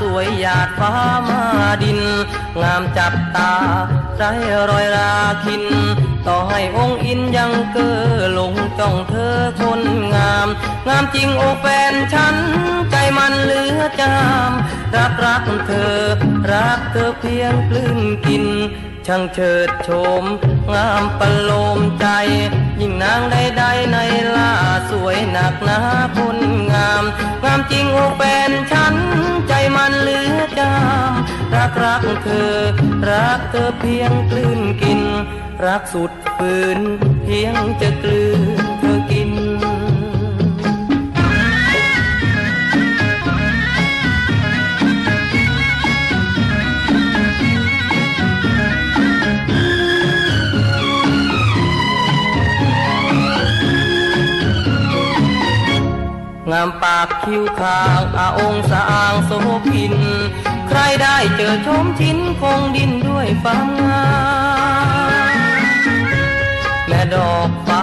สวยหยาดฟ้ามาดิน งามจับตาไรรอยราคิน ต่อให้องค์อินยังเก้อลงจ้องเธอคนงาม งามจริงโอแฟนฉัน ใจมันเหลือจาม รักรักเธอ รักเธอเพียงกลืนกิน ช่างเชิดโฉมงามประโลมใจ ยิ่งนางใดๆในล่าสวยหนักหนาคนงาม งามจริงโอแฟนฉัน ใจมันเหลือจามรักรักเธอ รักเธอเพียงกลืนกิน รักสุดฝืนเพียงจะกลืน งามปากคิ้วคางอาองสะอางโสพิน ใครได้เจอชมชิ้นคงดินด้วยความงามแม่ดอกฟ้า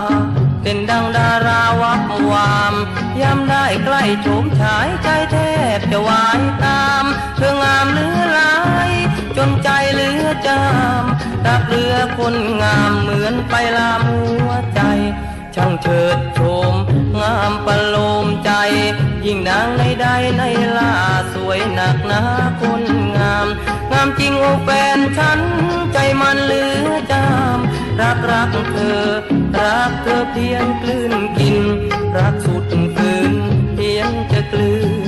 เป็นดังดาราวับวามยามได้ใกล้ชมชายใจแทบจะวายตามเธองามเลือลายจนใจเลือจามรักเรือคนงามเหมือนไปลามหัวใจ ช่างเชิดโฉมามประโลมใจ ยิ่งนางในใดในล่าสวยหนักหนาคนงาม งามจริงโอแฟนฉัน ใจมันเหลือจาม รักรักเธอ รักเธอเพียงกลืนกิน รักสุดฝืนเพียงจะกลืน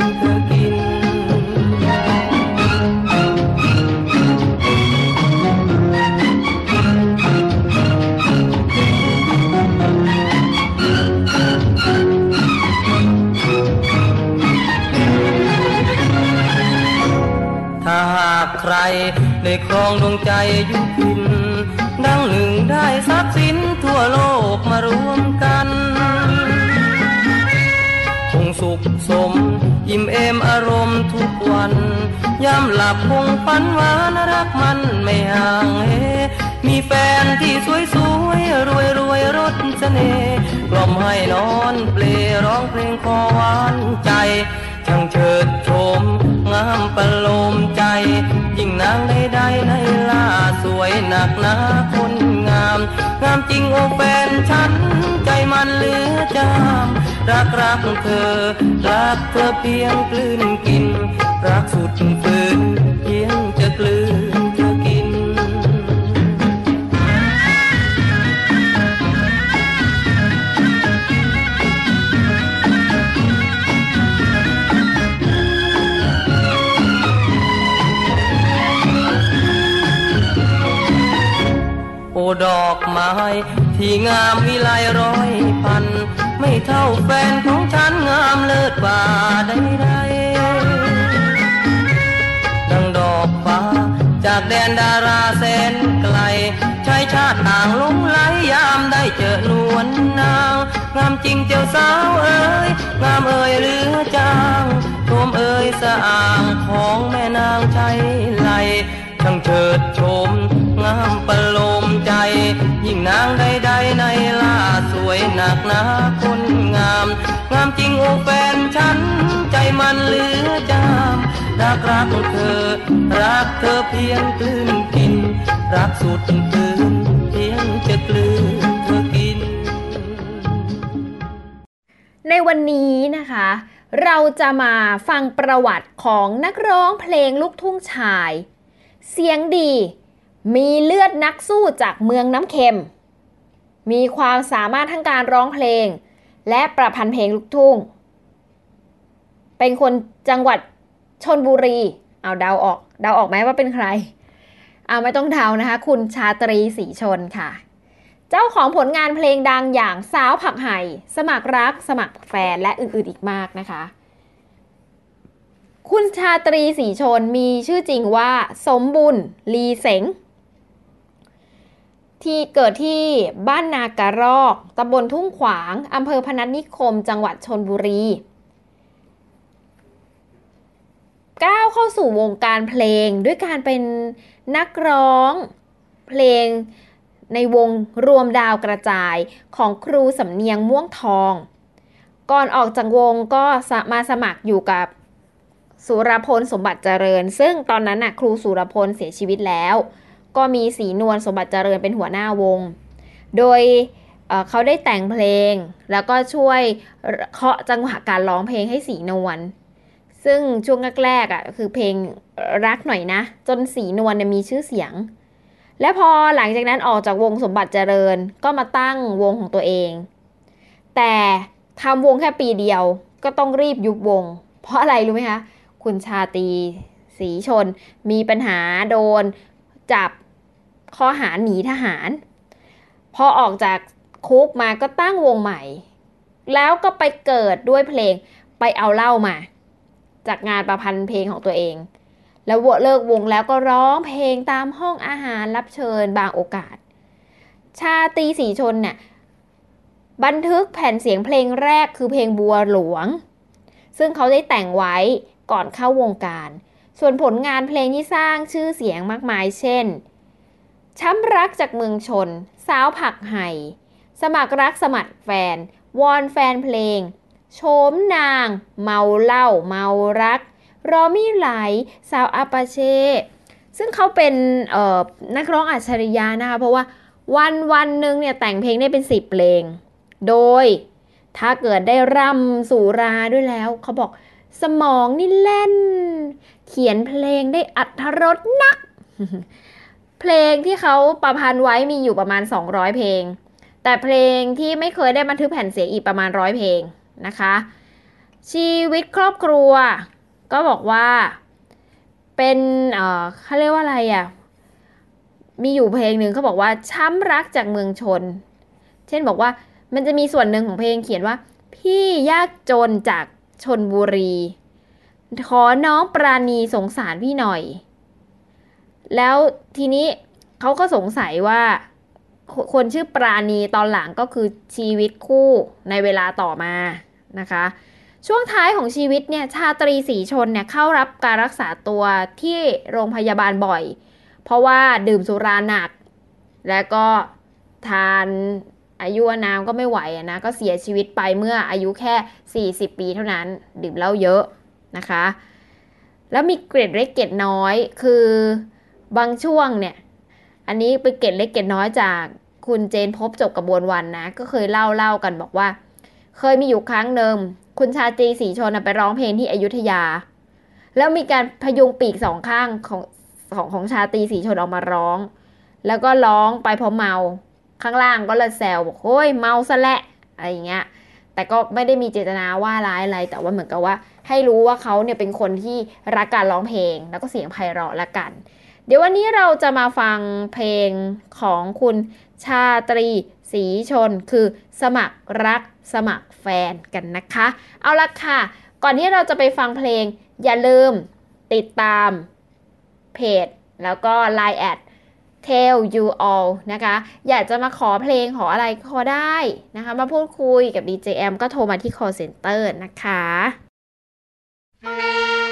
ใคร ได้ครองดวงใจยุพินดังหนึ่งได้ทรัพย์สินทั่วโลกมารวมกันคงสุขสมอิ่มเอมอารมณ์ทุกวันยามหลับคงฝันหวานรักมันไม่ห่างเฮมีแฟนที่สวยสวยรวยรวยรสเสน่ห์กล่อมให้นอนเปลร้องเพลงคอหวานใจ ช่างเชิดโฉมงามประโลมใจ ยิ่งนางใดๆในล่าสวยหนักหนาคนงาม งามจริงโอแฟนฉัน ใจมันเหลือจาม รักรักเธอ รักเธอเพียงกลืนกิน รักสุดฝืนเพียงจะกลืน ดอกไม้ ที่งามวิไลร้อยพัน ไม่เท่าแฟนของฉันงามเลิศกว่าใดๆดังดอกฟ้า จากแดนดาราแสนไกลชายชาติต่างหลงไหลยามได้เจอนวลนาง งามจริงเจ้าสาวเอ๋ยงามเอ๋ยเหลือจางชมเอ๋ยสะอ่างของแม่นางชัยไหลช่างเชิดชมงามประโลม ยิ่งนางใดๆในล่าสวยหนักหนาคนงาม งามจริงโอแฟนฉัน ใจมันเหลือจามรักรักเธอ รักเธอเพียงกลืนกิน รักสุดคืนเพียงจะกลืนเธอกิน ในวันนี้นะคะเราจะมาฟังประวัติของนักร้องเพลงลูกทุ่งชาย เสียงดี มีเลือดนักสู้จากเมืองน้ำเค็ม มีความสามารถทั้งการร้องเพลง และประพันธ์เพลงลูกทุ่ง เป็นคนจังหวัดชนบุรี เอาเดาออก เดาออกไหมว่าเป็นใคร เอาไม่ต้องเดานะคะ คุณชาตรีสีชนค่ะ เจ้าของผลงานเพลงดังอย่างสาวผักไห่ สมัครรัก สมัครแฟน และอื่นๆอีกมากนะคะ คุณชาตรีสีชนมีชื่อจริงว่า สมบุญลีเสง ที่เกิดที่บ้านนากระรอกตำบลทุ่งขวางอำเภอพนัสนิคม จังหวัดชนบุรีก้าวเข้าสู่วงการเพลงด้วยการเป็นนักร้องเพลงในวงรวมดาวกระจายของครูสำเนียงม่วงทอง ก่อนออกจากวงก็มาสมัครอยู่กับสุรพลสมบัติเจริญ ซึ่งตอนนั้นน่ะครูสุรพลเสียชีวิตแล้ว ก็มีสีนวลสมบัติเจริญเป็นหัวหน้าวง โดยเเขาได้แต่งเพลง แล้วก็ช่วยเคาะจังหวะการร้องเพลงให้สีนวลซึ่งช่วงแรกๆอะคือเพลงรักหน่อยนะ จนสีนวลเนี่ยมีชื่อเสียง และพอหลังจากนั้นออกจากวงสมบัติเจริญก็มาตั้งวงของตัวเอง แต่ทำวงแค่ปีเดียวก็ต้องรีบยุบวง เพราะอะไรรู้ไหมคะ คุณชาตีสีชนมีปัญหาโดน จับข้อหาหนีทหาร พอออกจากคุกมาก็ตั้งวงใหม่ แล้วก็ไปเกิดด้วยเพลงไปเอาเหล้ามา จากงานประพันธ์เพลงของตัวเอง แล้วเลิกวงแล้วก็ร้องเพลงตามห้องอาหารรับเชิญบางโอกาส ชาตีสีชนเนี่ยบันทึกแผ่นเสียงเพลงแรกคือเพลงบัวหลวง ซึ่งเขาได้แต่งไว้ก่อนเข้าวงการ ส่วนผลงานเพลงที่สร้างชื่อเสียงมากมายเช่น ช้ำรักจากเมืองชน สาวผักไห่ สมัครรักสมัครแฟน วอนแฟนเพลง โชมนาง เมาเหล้าเมารัก รอมิไหล สาวอาปาเช่ ซึ่งเขาเป็นนักร้องอัจฉริยะนะคะ เพราะว่าวันวันหนึ่งเนี่ยแต่งเพลงได้เป็นสิบเพลง โดยถ้าเกิดได้ร่ำสุราด้วยแล้ว เขาบอกสมองนี่แล่น เขียนเพลงได้อัธรสนัก เพลงที่เขาประพันธ์ไว้มีอยู่ประมาณ 200 เพลง แต่เพลงที่ไม่เคยได้บันทึกแผ่นเสียงอีกประมาณร้อยเพลงนะคะ ชีวิตครอบครัว ก็บอกว่าเป็นเออเขาเรียกว่าอะไรอะมีอยู่เพลงหนึ่งเขาบอกว่าช้ำรักจากเมืองชน เช่นบอกว่ามันจะมีส่วนหนึ่งของเพลงเขียนว่า พี่ยากจนจากชนบุรี ขอน้องปราณีสงสารพี่หน่อย แล้วทีนี้เขาก็สงสัยว่าคนชื่อปราณีตอนหลังก็คือชีวิตคู่ในเวลาต่อมานะคะ ช่วงท้ายของชีวิตเนี่ยชาตรีสีชนเนี่ยเข้ารับการรักษาตัวที่โรงพยาบาลบ่อย เพราะว่าดื่มสุราหนัก แล้วก็ทานอายุนามก็ไม่ไหวนะก็เสียชีวิตไปเมื่ออายุแค่ 40 ปีเท่านั้น ดื่มเหล้าเยอะ นะคะ แล้วมีเกร็ดเล็กเกร็ดน้อยคือบางช่วงเนี่ย อันนี้เป็นเกร็ดเล็กเกร็ดน้อยจากคุณเจนพบจบกระบวนวันนะ ก็เคยเล่าเล่ากันบอกว่า เคยมีอยู่ครั้งหนึ่งคุณชาตรีสีชนไปร้องเพลงที่อยุธยา แล้วมีการพยุงปีกสองข้างของของของชาตรีสีชนออกมาร้อง แล้วก็ร้องไปเพราะเมาข้างล่างก็เลยแซวบอกโอ้ยเมาซะแหละอะไรอย่างเงี้ยแต่ก็ไม่ได้มีเจตนาว่าร้ายอะไรแต่ว่าเหมือนกับว่า ให้รู้ว่าเขาเนี่ยเป็นคนที่รักการร้องเพลง แล้วก็เสียงไพเราะละกัน เดี๋ยววันนี้เราจะมาฟังเพลงของคุณชาตรีสีชน คือสมัครรักสมัครแฟนกันนะคะ เอาละค่ะ ก่อนที่เราจะไปฟังเพลง อย่าลืมติดตามเพจ แล้วก็ Line แอด tell you all นะคะ อยากจะมาขอเพลงขออะไรขอได้นะคะ มาพูดคุยกับ DJM ก็โทรมาที่ call center นะคะ คุ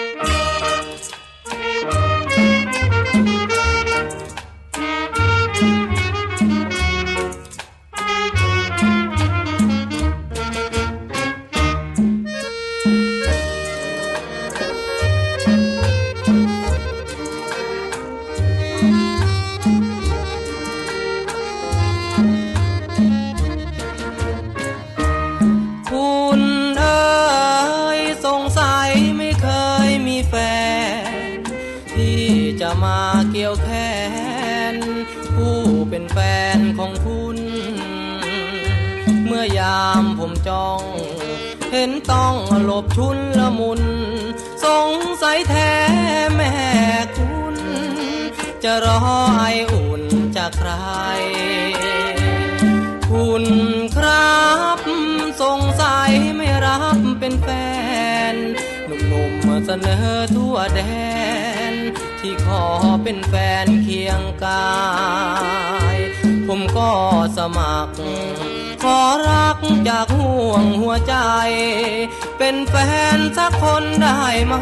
คนได้ไหม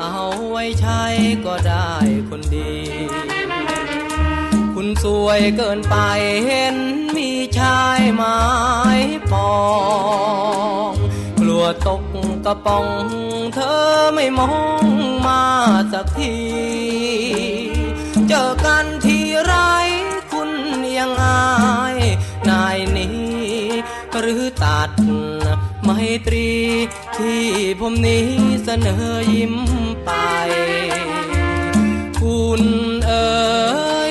เอาไว้ใช้ก็ได้คนดี คุณสวยเกินไปเห็นมีชายไม้ปอง กลัวตกกระป๋องเธอไม่มองมาสักที เจอกันทีไรคุณยังอายนายนี้ หรือตัดไมตรี ผมนี้เสนอยิ้มไป คุณเอ๋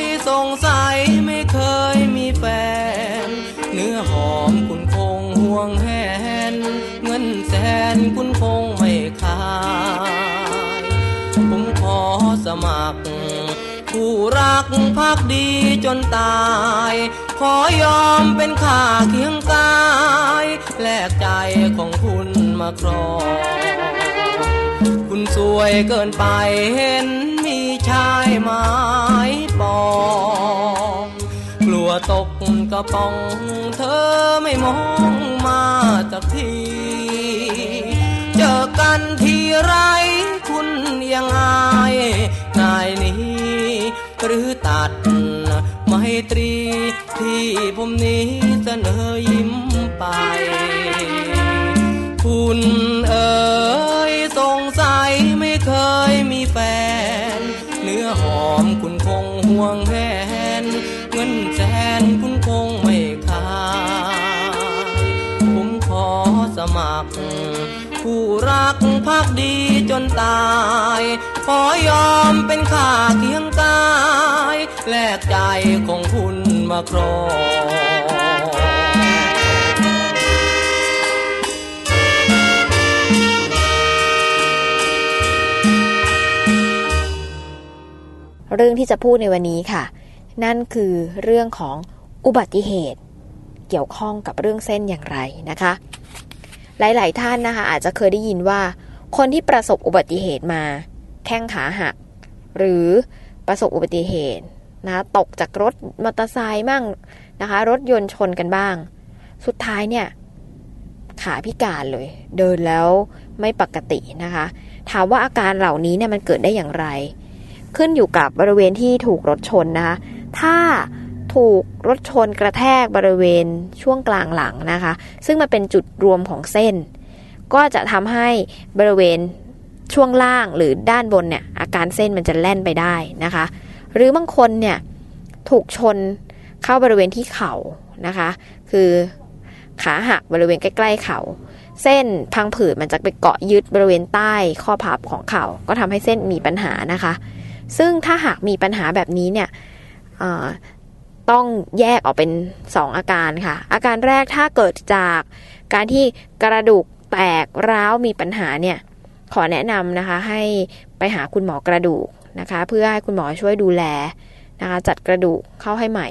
ยสงสัยไม่เคยมีแฟน เนื้อหอมคุณคงห่วงแหน เงินแสนคุณคงไม่ขายผมขอสมัคร ผู้รักพักดีจนตาย ขอยอมเป็นข้าเคียงกาย แลกใจของคุณมาครอง สวยเกินไปเห็นมีชายไม้ปองกลัวตกกระป๋องเธอไม่มองมาสักที เจอกันทีไรคุณยังอายนายนี้ หรือตัดไมตรีที่ผมนี้เสนอยิ้มไป คุณเอ๋ ห่วงแหนเงินแสนคุณคงไม่ขาผมขอสมัคร ผู้รักพักดีจนตาย ขอยอมเป็นข้าเคียงกาย แลกใจของคุณมาครอง เรื่องที่จะพูดในวันนี้ค่ะ นั่นคือเรื่องของอุบัติเหตุ เกี่ยวข้องกับเรื่องเส้นอย่างไรนะคะ หลาย ๆ ท่านนะคะ อาจจะเคยได้ยินว่า คนที่ประสบอุบัติเหตุมา แข้งขาหัก หรือประสบอุบัติเหตุนะตกจากรถมอเตอร์ไซค์มั่งนะคะ รถยนต์ชนกันบ้าง สุดท้ายเนี่ย ขาพิการเลย เดินแล้วไม่ปกตินะคะ ถามว่าอาการเหล่านี้เนี่ยมันเกิดได้อย่างไร ขึ้นอยู่กับบริเวณที่ถูกรถชนนะคะ ถ้าถูกรถชนกระแทกบริเวณช่วงกลางหลังนะคะ ซึ่งมันเป็นจุดรวมของเส้น ก็จะทำให้บริเวณช่วงล่างหรือด้านบนเนี่ยอาการเส้นมันจะแล่นไปได้นะคะ หรือบางคนเนี่ยถูกชนเข้าบริเวณที่เข่านะคะ คือขาหักบริเวณใกล้ ๆ เข่าเส้นพังผืดมันจะไปเกาะยึดบริเวณใต้ข้อพับของเข่าก็ทำให้เส้นมีปัญหานะคะ ซึ่งถ้าหากมีปัญหาแบบนี้เนี่ยต้องแยกออกเป็น 2 อาการค่ะ อาการแรกถ้าเกิดจากการที่กระดูกแตกร้าวมีปัญหาเนี่ย ขอแนะนำนะคะให้ไปหาคุณหมอกระดูกนะคะ เพื่อให้คุณหมอช่วยดูแลนะคะจัดกระดูกเข้าให้ใหม่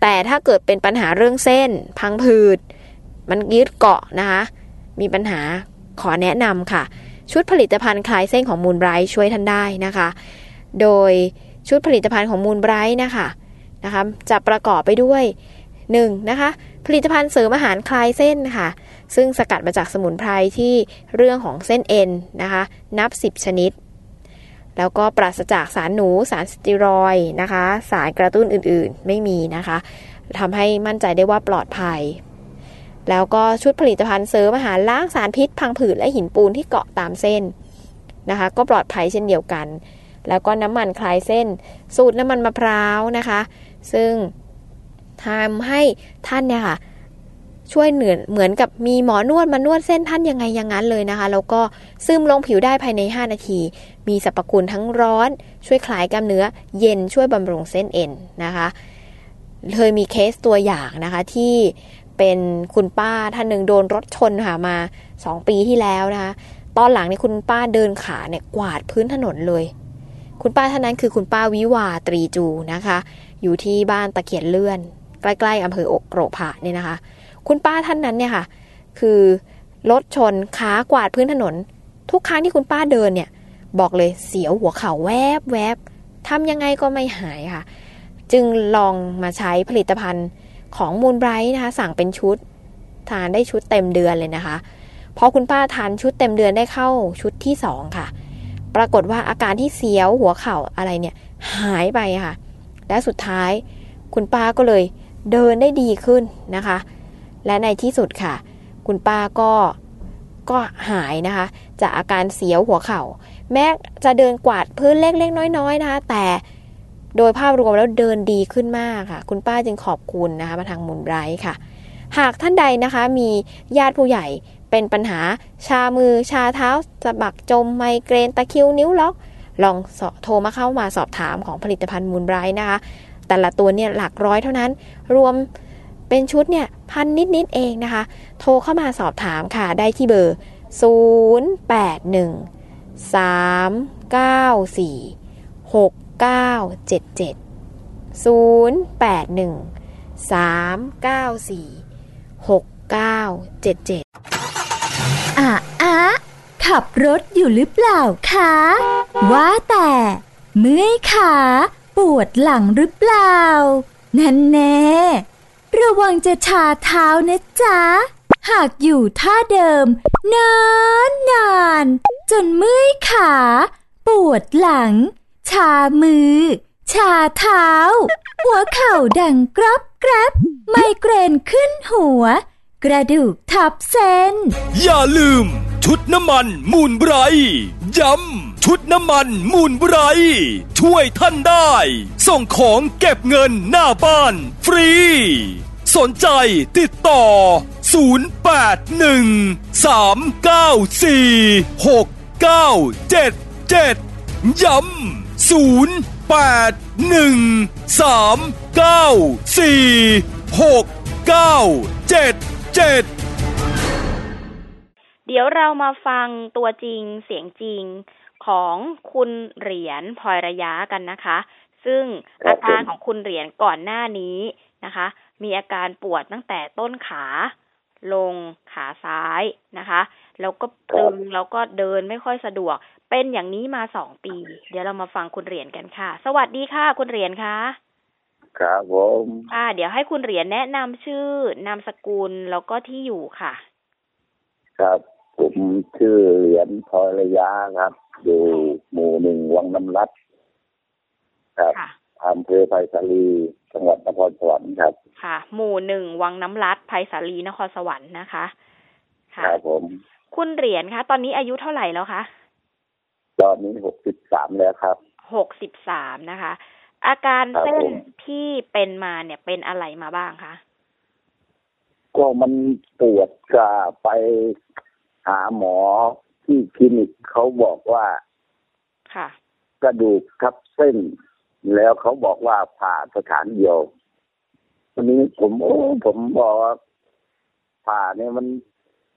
แต่ถ้าเกิดเป็นปัญหาเรื่องเส้น พังผืด มันยึดเกาะนะคะ มีปัญหาขอแนะนำค่ะ ชุดผลิตภัณฑ์คลายเส้นของมูลไบรท์ช่วยท่านได้นะคะ โดยชุดผลิตภัณฑ์ของมูลไบรท์นะคะนะคะจะประกอบไปด้วย 1. นะคะผลิตภัณฑ์เสริมอาหารคลายเส้นค่ะ ซึ่งสกัดมาจากสมุนไพรที่เรื่องของเส้นเอ็นนะคะนับ 10 ชนิด แล้วก็ปราศจากสารหนูสารสเตียรอยนะคะ สารกระตุ้นอื่นๆไม่มีนะคะทำให้มั่นใจได้ว่าปลอดภัย แล้วก็ชุดผลิตภัณฑ์เสริมอาหารล้างสารพิษพังผืดและหินปูนที่เกาะตามเส้นนะคะ ก็ปลอดภัยเช่นเดียวกัน แล้วก็น้ำมันคลายเส้น สูตรน้ำมันมะพร้าวนะคะ ซึ่งทำให้ท่านเนี่ยค่ะช่วยเหมือนเหมือนกับมีหมอนวดมานวดเส้นท่านยังไงอย่างนั้นเลยนะคะ แล้วก็ซึมลงผิวได้ภายใน 5 นาที มีสรรพคุณทั้งร้อน ช่วยคลายกล้ามเนื้อ เย็นช่วยบำรุงเส้นเอ็นนะคะเคยมีเคสตัวอย่างนะคะที่เป็นคุณป้าท่านหนึ่งโดนรถชนค่ะมา 2 ปีที่แล้วนะคะ ตอนหลังเนี่ยคุณป้าเดินขาเนี่ยกวาดพื้นถนนเลย คุณป้าท่านนั้นคือคุณป้าวิวาตรีจูนะคะ อยู่ที่บ้านตะเคียนเลื่อน ใกล้ๆอำเภออกโกรกผะเนี่ยนะคะ คุณป้าท่านนั้นเนี่ยค่ะ คือรถชนขากวาดพื้นถนน ทุกครั้งที่คุณป้าเดินเนี่ย บอกเลยเสียวหัวเข่าแวบแวบทำยังไงก็ไม่หายค่ะ จึงลองมาใช้ผลิตภัณฑ์ของมูลไบรท์นะคะ สั่งเป็นชุด ทานได้ชุดเต็มเดือนเลยนะคะพอคุณป้าทานชุดเต็มเดือนได้เข้าชุดที่สองค่ะ ปรากฏว่าอาการที่เสียวหัวเข่าอะไรเนี่ยหายไปค่ะ และสุดท้ายคุณป้าก็เลยเดินได้ดีขึ้นนะคะ และในที่สุดค่ะ คุณป้าก็ก็หายนะคะ จากอาการเสียวหัวเข่า แม้จะเดินกวาดพื้นเล็กๆน้อย ๆ นะคะ แต่โดยภาพรวมแล้วเดินดีขึ้นมากค่ะ คุณป้าจึงขอบคุณนะคะมาทางมูลไบรท์ค่ะ หากท่านใดนะคะมีญาติผู้ใหญ่ เป็นปัญหาชามือชาเท้าสะบักจมไมเกรนตะคิวนิ้วล็อก ลองโทรมาเข้ามาสอบถามของผลิตภัณฑ์มูลไบรท์นะคะ แต่ละตัวเนี่ยหลักร้อยเท่านั้น รวมเป็นชุดเนี่ยพันนิดๆเองนะคะ โทรเข้ามาสอบถามค่ะได้ที่เบอร์ 081 394 6977 081 394 6977 อะอะขับรถอยู่หรือเปล่าคะ ว่าแต่ เมื่อยขาปวดหลังหรือเปล่า นั่นแน่ระวังจะชาเท้านะจ๊ะ หากอยู่ท่าเดิม นานนานจนเมื่อยขา ปวดหลัง ชามือ ชาเท้า หัวเข่าดังกรอบกรับไมเกรนขึ้นหัว กระดูกทับเส้น อย่าลืม ชุดน้ำมันมูลไบร์ย้ำชุดน้ำมันมูลไบร์ช่วยท่านได้ ส่งของเก็บเงินหน้าบ้าน ฟรี สนใจติดต่อ 0813946977 ย้ำ 7 เดี๋ยวเรามาฟังตัวจริงเสียงจริงของคุณเหรียญพลอยระยะกันนะคะ ซึ่งอาการของคุณเหรียญก่อนหน้านี้นะคะ มีอาการปวดตั้งแต่ต้นขาลงขาซ้ายนะคะ แล้วก็ตึงแล้วก็เดินไม่ค่อยสะดวก เป็นอย่างนี้มาสองปี เดี๋ยวเรามาฟังคุณเหรียญกันค่ะ สวัสดีค่ะ คุณเหรียญค่ะ ครับผมอ่า เดี๋ยวให้คุณเหรียญแนะนำชื่อนามสกุลแล้วก็ที่อยู่ค่ะ ครับผมชื่อเหรียญพลอยระยะครับ อยู่หมู่หนึ่งวังน้ำรัดครับค่ะอำเภอไผ่สาลีจังหวัดนครสวรรค์ครับ ค่ะ หมู่หนึ่งวังน้ำรัดไผ่สาลีนครสวรรค์นะคะคค่ะรับผม คุณเหรียญคะ ตอนนี้อายุเท่าไหร่แล้วคะตอนนี้หกสิบสามแล้วครับหกสิบสามนะคะ อาการครับเส้นผม ที่เป็นมาเนี่ยเป็นอะไรมาบ้างคะก็มันปวดก็ไปหาหมอที่คลินิกเขาบอกว่า ค่ะ กระดูกทับเส้น แล้วเขาบอกว่าผ่าสถานเดียววันนี้ผมโอ้ผมบอกว่าผ่าเนี่ยมัน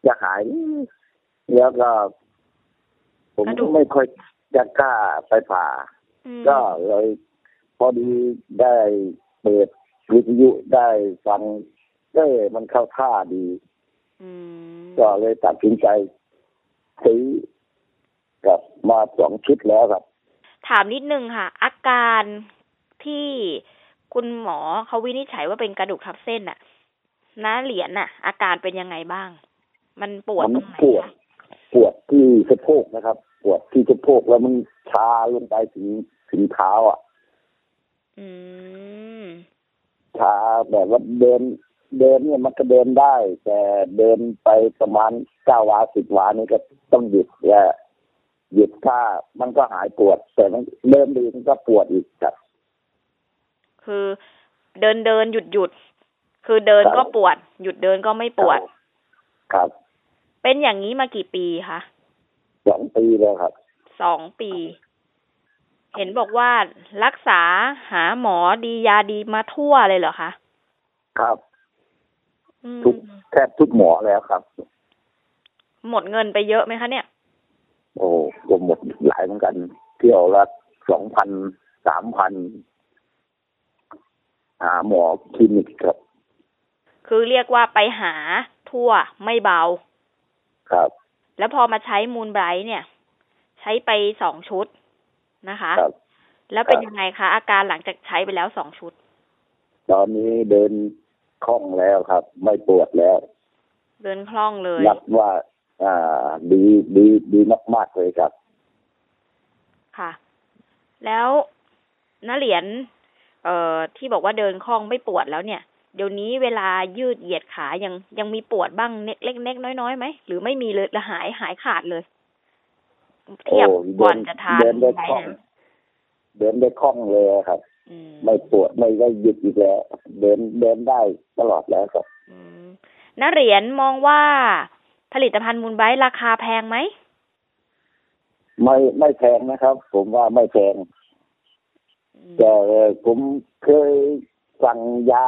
จะหาย แล้วก็ ผมกระดูกไม่ค่อยจะกล้าไปผ่าอืมก็เลย พอดีได้เปิดวิทยุได้ฟังเอ้ยมันเข้าท่าดีอืมก็เลยตัดสินใจซื้อกับมาสองชุดแล้วครับ ถามนิดนึงค่ะ อาการที่คุณหมอเขาวินิจฉัยว่าเป็นกระดูกทับเส้นน่ะนะเหรียญน่ะ อาการเป็นยังไงบ้าง มันปวดมัตรงไหนปวดคะปวดที่สะโพกนะครับ ปวดที่สะโพกแล้วมันชาลงไปถึงถึงเท้าอะ อืมชาแบบว่าเดิน เดินเนี่ยมันก็เดินได้ แต่เดินไปประมาณเก้าวาสิบวานี่ก็ต้องหยุดและหยุดถ้ามันก็หายปวด แต่มันเริ่มดีมันก็ปวดอีกครับ คือเดินเดินหยุดหยุดคือเดินครับก็ปวด หยุดเดินก็ไม่ปวด ครับ เป็นอย่างนี้มากี่ปีคะสองปีแล้วครับสองปี เห็นบอกว่ารักษาหาหมอดียาดีมาทั่วเลยเหรอคะครับอืมทุกแทบทุกหมอแล้วครับ หมดเงินไปเยอะไหมคะเนี่ย โอ้ก็หมดหลายเหมือนกัน เที่ยวละสองพันสามพันหาหมอคลินิกครับ คือเรียกว่าไปหาทั่วไม่เบา ครับ แล้วพอมาใช้มูลไบรท์เนี่ย ใช้ไปสองชุด นะคะครับแล้วเป็นครับยังไงคะ อาการหลังจากใช้ไปแล้วสองชุด ตอนนี้เดินคล่องแล้วครับ ไม่ปวดแล้ว เดินคล่องเลยนับว่า อ่า ดีดีดีมากๆเลยครับ ค่ะ แล้วนเหรียญเอ่อที่บอกว่าเดินคล่องไม่ปวดแล้วเนี่ยเดี๋ยวนี้เวลายืดเหยียดขายังยังมีปวดบ้างเล็กเล็กๆน้อยๆไหมหรือไม่มีเลยแล้วหายหายขาดเลย เทียบโอ้ก่อนเดินจะทานเดินได้ไว้คล่องนะเดินได้คล่องเลยครับอืมไม่ปวดไม่ได้หยุดอีกแล้ว เดินเดินได้ตลอดแล้วครับอืมนเหรียญมองว่าผลิตภัณฑ์มูลไบรท์ราคาแพงไหมไม่ไม่แพงนะครับ ผมว่าไม่แพงอืมแต่ผมเคยสั่งยา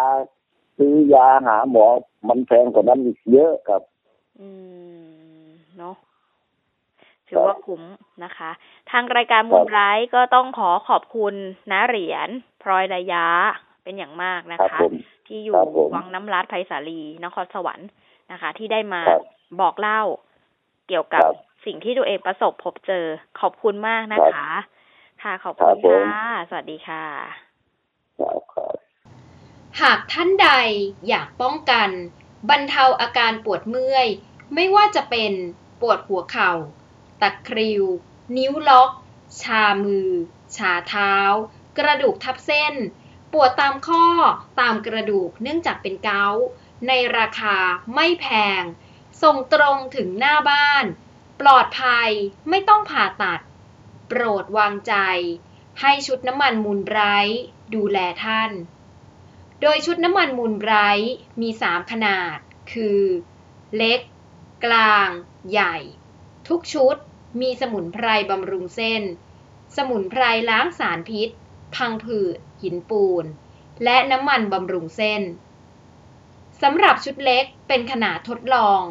ซื้อยาหาหมอ มันแพงกว่านั้นอีกเยอะครับ อืม เนาะ ถือว่าคุ้มนะคะ ทางรายการมูลไบรท์ก็ต้องขอขอบคุณนะเหรียญพลอยระยะเป็นอย่างมากนะครับคะผมที่อยู่ครับผมวังน้ำรัดไพศาลีนครสวรรค์นะคะ ที่ได้มาครับบอกเล่าเกี่ยวกับครับสิ่งที่ตัวเองประสบพบเจอขอบคุณมากนะครัคะบค่ะขอบครัคุบณผมค่ะสวัสดีค่ะครับครับหากท่านใดอยากป้องกัน บรรเทาอาการปวดเมื่อย ไม่ว่าจะเป็นปวดหัวเข่า ตะคริว นิ้วล็อก ชามือ ชาเท้า กระดูกทับเส้น ปวดตามข้อตามกระดูกเนื่องจากเป็นเกาต์ในราคาไม่แพง ส่งตรงถึงหน้าบ้าน ปลอดภัยไม่ต้องผ่าตัด โปรดวางใจ ให้ชุดน้ำมันมูลไบรท์ดูแลท่าน โดยชุดน้ำมันมูลไบรท์มี 3 ขนาด คือ เล็ก กลาง ใหญ่ ทุกชุด มีสมุนไพรบำรุงเส้น สมุนไพรล้างสารพิษ พังผืด หินปูน และน้ำมันบำรุงเส้น สำหรับชุดเล็กเป็นขนาดทดลอง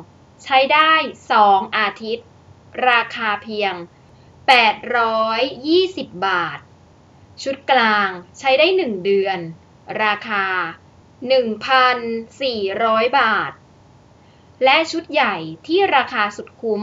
ใช้ได้ 2 อาทิตย์ ราคาเพียง 820 บาท ชุดกลางใช้ได้ 1 เดือน ราคา 1,400 บาท และชุดใหญ่ที่ราคาสุดคุ้ม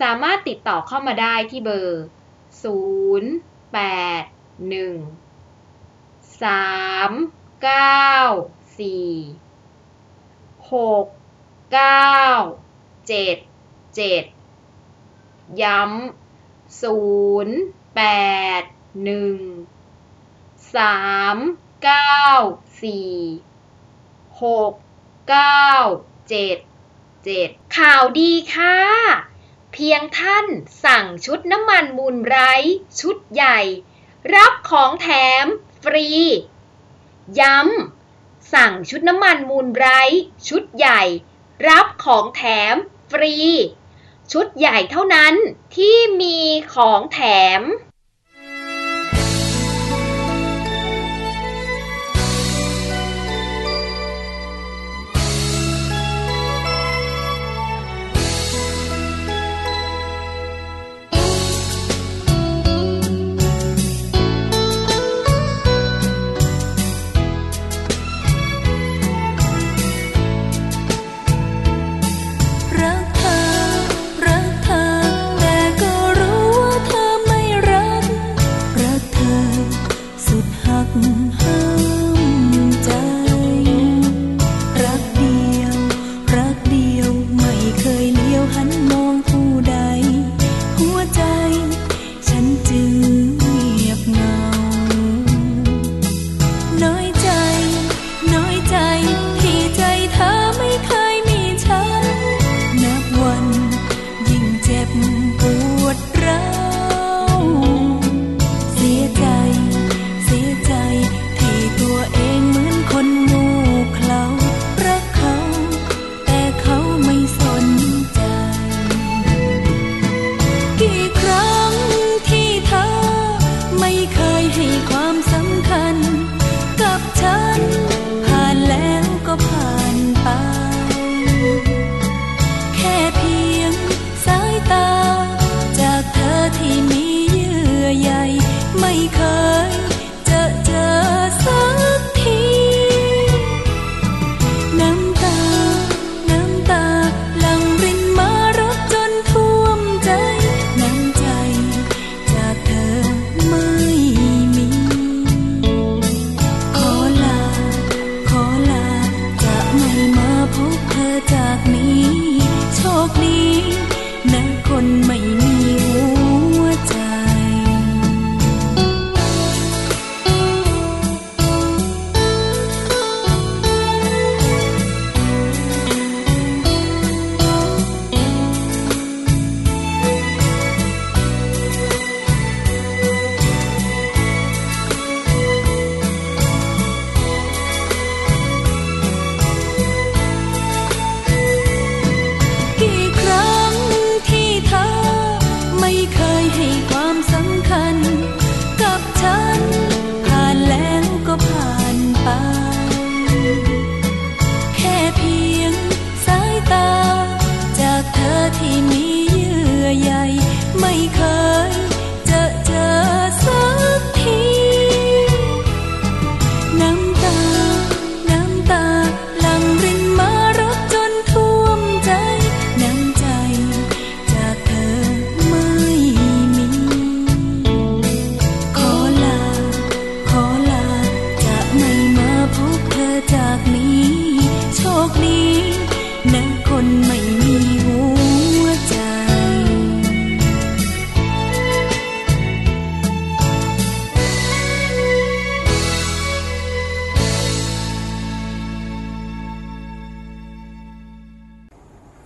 สามารถติดต่อเข้ามาได้ที่เบอร์ 0 8 1 3 9 4 6 9 7 7 ย้ำ 0 8 1 3 9 4 6 9 7 7 ข่าวดีค่ะ เพียงท่านสั่งชุดน้ำมันมูลไร้ชุดใหญ่ รับของแถมฟรี ย้ำ สั่งชุดน้ำมันมูลไร้ชุดใหญ่ รับของแถมฟรี ชุดใหญ่เท่านั้นที่มีของแถม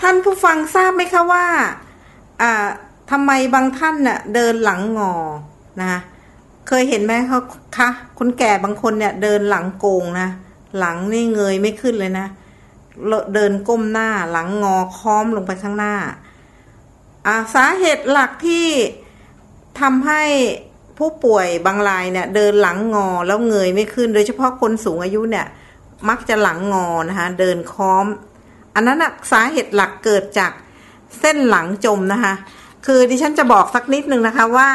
ท่านผู้ฟังทราบไหมคะว่าทำไมบางท่านน่ะเดินหลังงอนะเคยเห็นไหมเขาคะคนแก่บางคนเนี่ยเดินหลังโกงนะหลังนี่เงยไม่ขึ้นเลยนะเดินก้มหน้าหลังงอค้อมลงไปข้างหน้าอ่าสาเหตุหลักที่ทำให้ผู้ป่วยบางรายเนี่ยเดินหลังงอแล้วเงยไม่ขึ้น โดยเฉพาะคนสูงอายุเนี่ย มักจะหลังงอนะคะเดินค้อม อันนั้นสาเหตุหลักเกิดจากเส้นหลังจมนะคะ คือดิฉันจะบอกสักนิดนึงนะคะว่า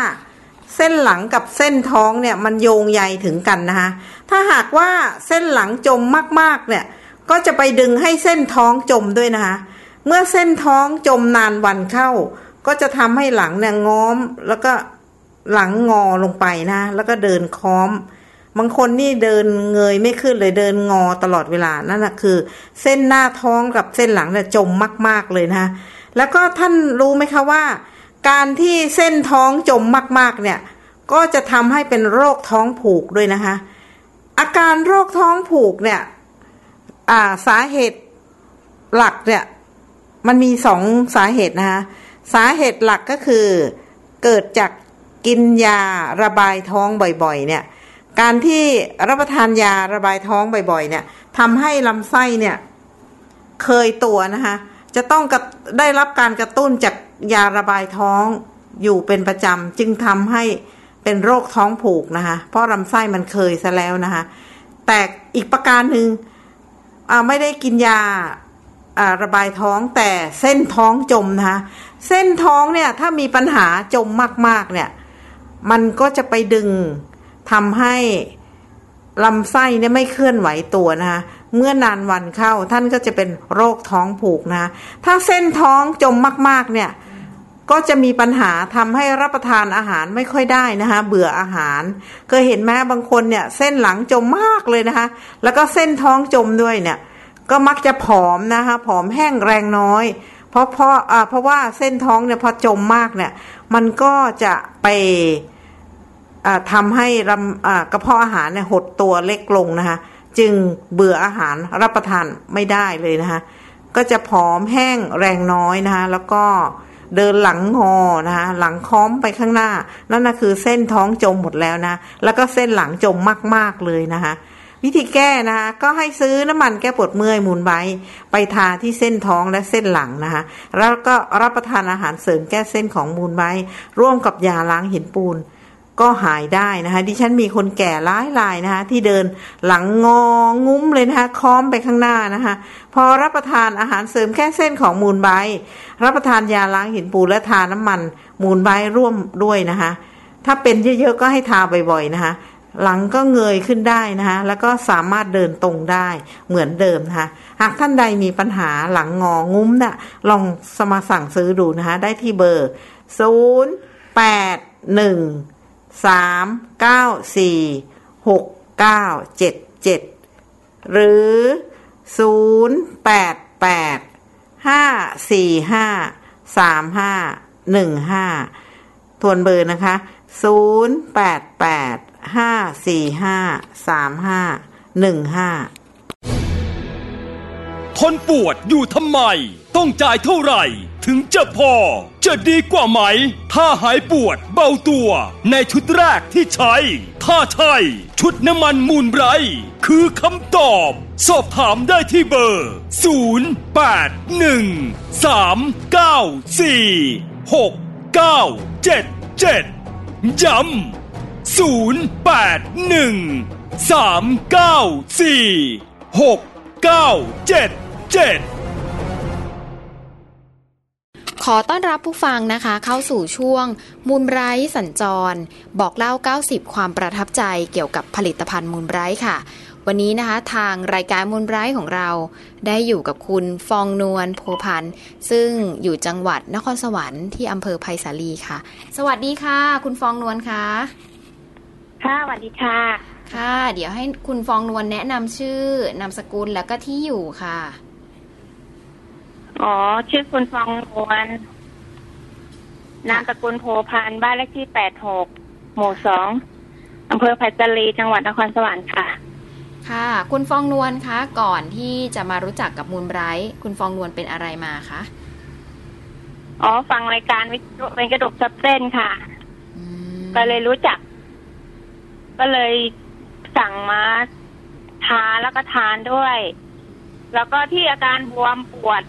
เส้นหลังกับเส้นท้องเนี่ยมันโยงใยถึงกันนะคะถ้าหากว่าเส้นหลังจมมากๆเนี่ยก็จะไปดึงให้เส้นท้องจมด้วยนะคะ เมื่อเส้นท้องจมนานวันเข้า ก็จะทำให้หลังเนี่ยง้อมแล้วก็หลังงอลงไปนะ แล้วก็เดินค้อม บางคนนี่เดินเงยไม่ขึ้นเลยเดินงอตลอดเวลานั่นแหะคือ เส้นหน้าท้องกับเส้นหลังเนี่ยจมมาก ๆเลยนะคะแล้วก็ท่านรู้ไหมคะว่า การที่เส้นท้องจมมาก ๆ เนี่ย ก็จะทำให้เป็นโรคท้องผูกด้วยนะคะ อาการโรคท้องผูกเนี่ยอ่าสาเหตุหลักเนี่ย มันมีสองสาเหตุนะคะสาเหตุหลักก็คือเกิดจากกินยาระบายท้องบ่อย ๆ เนี่ย การที่รับประทานยาระบายท้องบ่อยๆ เนี่ยทำให้ลำไส้เนี่ยเคยตัวนะคะจะต้องได้รับการกระตุ้นจากยาระบายท้องอยู่เป็นประจำจึงทำให้เป็นโรคท้องผูกนะคะเพราะลำไส้มันเคยซะแล้วนะคะแต่อีกประการหนึ่งอ่าไม่ได้กินยาอ่าระบายท้องแต่เส้นท้องจมนะคะเส้นท้องเนี่ยถ้ามีปัญหาจมมากๆเนี่ยมันก็จะไปดึง ทำให้ลำไส้เนี่ยไม่เคลื่อนไหวตัวนะคะเมื่อนานวันเข้าท่านก็จะเป็นโรคท้องผูกนะคะถ้าเส้นท้องจมมาก ๆ เนี่ย ก็จะมีปัญหาทำให้รับประทานอาหารไม่ค่อยได้นะคะเบื่ออาหาร เคยเห็นไหมบางคนเนี่ย เส้นหลังจมมากเลยนะคะ แล้วก็เส้นท้องจมด้วยเนี่ย ก็มักจะผอมนะคะผอมแห้งแรงน้อย เพราะเพราะอ่าเพราะว่าเส้นท้องเนี่ยพอจมมากเนี่ย มันก็จะไป ทำให้ลำกระเพาะอาหารเนี่ยหดตัวเล็กลงนะคะ จึงเบื่ออาหารรับประทานไม่ได้เลยนะคะ ก็จะผอมแห้งแรงน้อยนะคะ แล้วก็เดินหลังงอนะคะหลังค้อมไปข้างหน้า นั่นนะคือเส้นท้องจมหมดแล้วนะ แล้วก็เส้นหลังจมมาก ๆ เลยนะคะ วิธีแก้นะคะ ก็ให้ซื้อน้ำมันแก้ปวดเมื่อยมูลไบไปทาที่เส้นท้องและเส้นหลังนะคะ แล้วก็รับประทานอาหารเสริมแก้เส้นของมูลไบร่วมกับยาล้างหินปูน ก็หายได้นะคะดิฉันมีคนแก่ร้ายลายนะคะที่เดินหลังงองุ้มเลยนะคะค้อมไปข้างหน้านะคะพอรับประทานอาหารเสริมแค่เส้นของมูลไบรับประทานยาล้างหินปูนและทาน้ำมัน มูลไบร่วมด้วยนะคะถ้าเป็นเยอะๆก็ให้ทาบ่อยๆนะคะหลังก็เงยขึ้นได้นะคะแล้วก็สามารถเดินตรงได้เหมือนเดิมนะคะหากท่านใดมีปัญหาหลังงองุ้มนะ่ะลองสมาสั่งซื้อดูนะคะได้ที่เบอร์ 0 8 1 สามเก้าสี่หกเก้าเจ็ดเจ็ดหรือศูนย์แปดแปดห้าสี่ห้าสามห้าหนึ่งห้าทวนเบอร์นะคะศูนย์แปดแปดห้าสี่ห้าสามห้าหนึ่งห้าทนปวดอยู่ทำไม ต้องจ่ายเท่าไหร่ ถึงจะพอ จะดีกว่าไหม ถ้าหายปวดเบาตัว ในชุดแรกที่ใช้ ถ้าใช่ ชุดน้ำมันมูลไบร์คือคำตอบ สอบถามได้ที่เบอร์ 0 8 1 3 9 4 6 9 7 7 ย้ำ0 8 1 3 9 4 6 9 7 7 ขอต้อนรับผู้ฟังนะคะ เข้าสู่ช่วงมูลไบรท์สัญจร บอกเล่า 90 ความประทับใจเกี่ยวกับผลิตภัณฑ์มูลไบรท์ค่ะ วันนี้นะคะทางรายการมูลไบรท์ของเรา ได้อยู่กับคุณฟองนวลโพพันธ์ซึ่งอยู่จังหวัดนครสวรรค์ที่อำเภอไผ่สาลีค่ะ สวัสดีค่ะ คุณฟองนวลค่ะค่ะสวัสดีค่ะ ค่ะ เดี๋ยวให้คุณฟองนวลแนะนำชื่อนามสกุลแล้วก็ที่อยู่ค่ะ อ๋อ ชื่อคุณฟองนวลนามสกุลโพพันธ์บ้านเลขที่แปดหกหมู่สองอำเภอไผ่สาลีจังหวัดนครสวรรค์ค่ะ ค่ะ คุณฟองนวลคะก่อนที่จะมารู้จักกับมูลไบรท์คุณฟองนวลเป็นอะไรมาคะอ๋อฟังรายการวิทยุเป็นกระดกซับเส้นค่ะอืมก็เลยรู้จัก ก็เลยสั่งมาทานแล้วก็ทานด้วย แล้วก็ที่อาการบวมปวด